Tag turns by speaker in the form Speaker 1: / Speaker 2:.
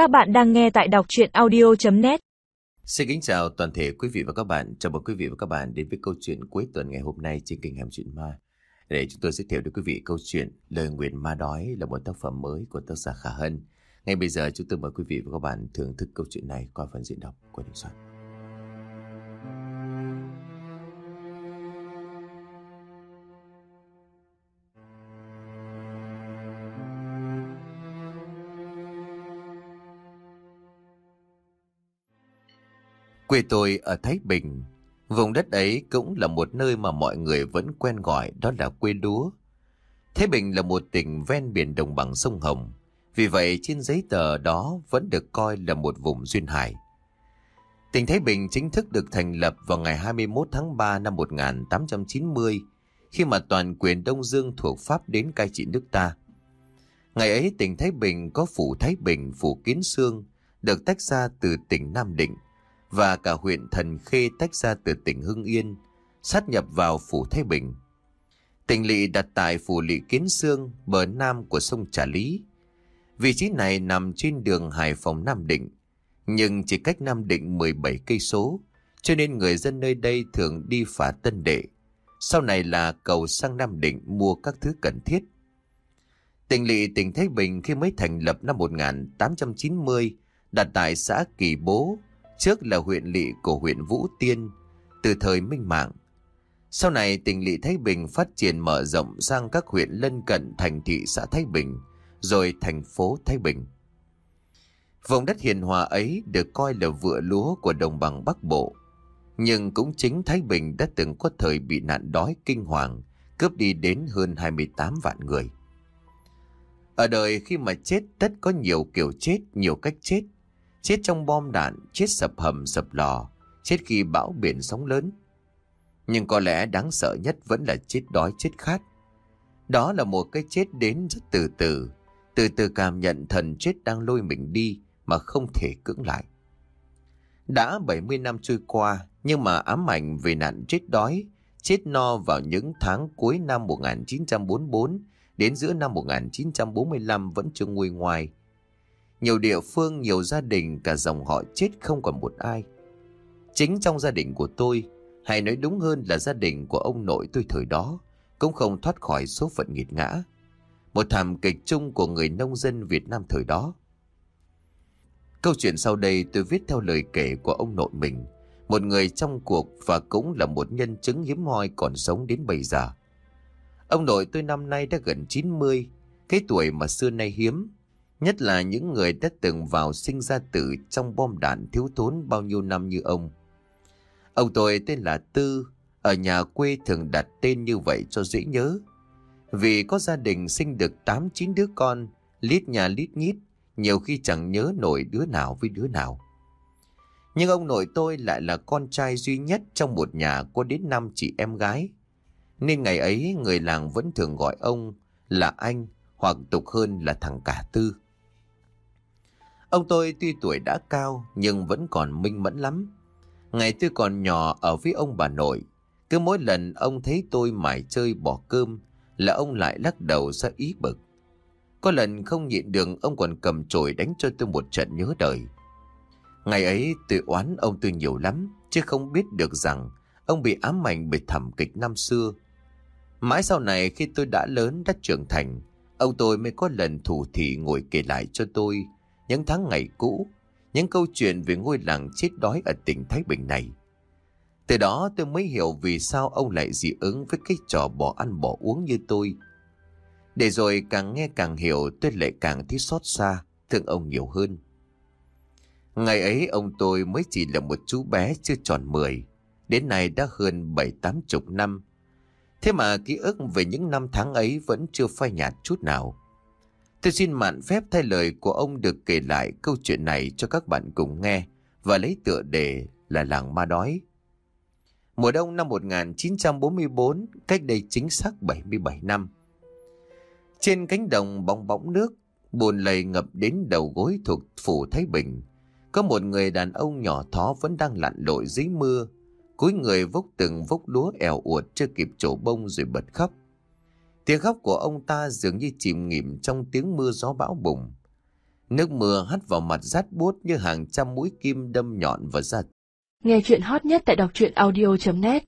Speaker 1: Các bạn đang nghe tại đọc chuyện audio.net
Speaker 2: Xin kính chào toàn thể quý vị và các bạn. Chào mừng quý vị và các bạn đến với câu chuyện cuối tuần ngày hôm nay trên kênh Hàm Chuyện Ma. Để chúng tôi giới thiệu đến quý vị câu chuyện Lời Nguyện Ma Đói là một tác phẩm mới của tác giả Khả Hân. Ngay bây giờ, chúng tôi mời quý vị và các bạn thưởng thức câu chuyện này qua phần diễn đọc của Đình Soạn. Quê tôi ở Thái Bình. Vùng đất ấy cũng là một nơi mà mọi người vẫn quen gọi đó là quê lúa. Thái Bình là một tỉnh ven biển đồng bằng sông Hồng. Vì vậy trên giấy tờ đó vẫn được coi là một vùng duyên hải. Tỉnh Thái Bình chính thức được thành lập vào ngày 21 tháng 3 năm 1890 khi mà toàn quyền Đông Dương thuộc Pháp đến cai trị nước ta. Ngày ấy tỉnh Thái Bình có phủ Thái Bình, phủ Kiến Sương được tách ra từ tỉnh Nam Định và cả huyện Thần Khê tách ra từ tỉnh Hưng Yên, sát nhập vào phủ Thái Bình. Tỉnh lỵ đặt tại phủ lỵ Kiến Sương, bờ nam của sông Trà Lý. Vị trí này nằm trên đường Hải Phòng Nam Định, nhưng chỉ cách Nam Định 17 cây số, cho nên người dân nơi đây thường đi phá Tân Đệ. Sau này là cầu sang Nam Định mua các thứ cần thiết. Tỉnh lỵ tỉnh Thái Bình khi mới thành lập năm 1890 đặt tại xã Kỳ Bố, trước là huyện lỵ của huyện Vũ Tiên, từ thời Minh Mạng. Sau này tỉnh lỵ Thái Bình phát triển mở rộng sang các huyện lân cận thành thị xã Thái Bình, rồi thành phố Thái Bình. Vùng đất hiền hòa ấy được coi là vựa lúa của đồng bằng Bắc Bộ. Nhưng cũng chính Thái Bình đã từng có thời bị nạn đói kinh hoàng, cướp đi đến hơn 28 vạn người. Ở đời khi mà chết tất có nhiều kiểu chết, nhiều cách chết. Chết trong bom đạn, chết sập hầm sập lò, chết khi bão biển sóng lớn. Nhưng có lẽ đáng sợ nhất vẫn là chết đói chết khát. Đó là một cái chết đến rất từ từ, từ từ cảm nhận thần chết đang lôi mình đi mà không thể cưỡng lại. Đã 70 năm trôi qua, nhưng mà ám ảnh về nạn chết đói, chết no vào những tháng cuối năm 1944 đến giữa năm 1945 vẫn chưa nguôi ngoai. Nhiều địa phương, nhiều gia đình, cả dòng họ chết không còn một ai. Chính trong gia đình của tôi, hay nói đúng hơn là gia đình của ông nội tôi thời đó, cũng không thoát khỏi số phận nghiệt ngã. Một thảm kịch chung của người nông dân Việt Nam thời đó. Câu chuyện sau đây tôi viết theo lời kể của ông nội mình, một người trong cuộc và cũng là một nhân chứng hiếm hoi còn sống đến bây giờ. Ông nội tôi năm nay đã gần 90, cái tuổi mà xưa nay hiếm, Nhất là những người đã từng vào sinh ra tử trong bom đạn thiếu thốn bao nhiêu năm như ông. Ông tôi tên là Tư, ở nhà quê thường đặt tên như vậy cho dễ nhớ. Vì có gia đình sinh được 8-9 đứa con, lít nhà lít nhít, nhiều khi chẳng nhớ nổi đứa nào với đứa nào. Nhưng ông nội tôi lại là con trai duy nhất trong một nhà có đến năm chị em gái. Nên ngày ấy người làng vẫn thường gọi ông là anh hoặc tục hơn là thằng cả tư. Ông tôi tuy tuổi đã cao nhưng vẫn còn minh mẫn lắm. Ngày tôi còn nhỏ ở với ông bà nội, cứ mỗi lần ông thấy tôi mải chơi bỏ cơm là ông lại lắc đầu ra ý bực. Có lần không nhịn được ông còn cầm chổi đánh cho tôi một trận nhớ đời. Ngày ấy tôi oán ông tôi nhiều lắm, chứ không biết được rằng ông bị ám ảnh bởi thảm kịch năm xưa. Mãi sau này khi tôi đã lớn, đã trưởng thành, ông tôi mới có lần thủ thị ngồi kể lại cho tôi những tháng ngày cũ, những câu chuyện về ngôi làng chết đói ở tỉnh Thái Bình này. Từ đó tôi mới hiểu vì sao ông lại dị ứng với cái trò bỏ ăn bỏ uống như tôi. Để rồi càng nghe càng hiểu tôi lại càng thấy xót xa, thương ông nhiều hơn. Ngày ấy ông tôi mới chỉ là một chú bé chưa tròn 10, đến nay đã hơn 7-8 chục năm. Thế mà ký ức về những năm tháng ấy vẫn chưa phai nhạt chút nào. Tôi xin mạn phép thay lời của ông được kể lại câu chuyện này cho các bạn cùng nghe và lấy tựa đề là làng ma đói. Mùa đông năm 1944, cách đây chính xác 77 năm. Trên cánh đồng bóng bóng nước, buồn lầy ngập đến đầu gối thuộc phủ Thái Bình. Có một người đàn ông nhỏ thó vẫn đang lặn lội dưới mưa, cúi người vốc từng vốc lúa ẻo uột chưa kịp trổ bông rồi bật khóc. Tiếng khóc của ông ta dường như chìm nghỉm trong tiếng mưa gió bão bùng. Nước mưa hắt vào mặt rát buốt như hàng trăm mũi kim đâm nhọn vào da
Speaker 3: Nghe chuyện hot nhất tại đọc truyện audio.net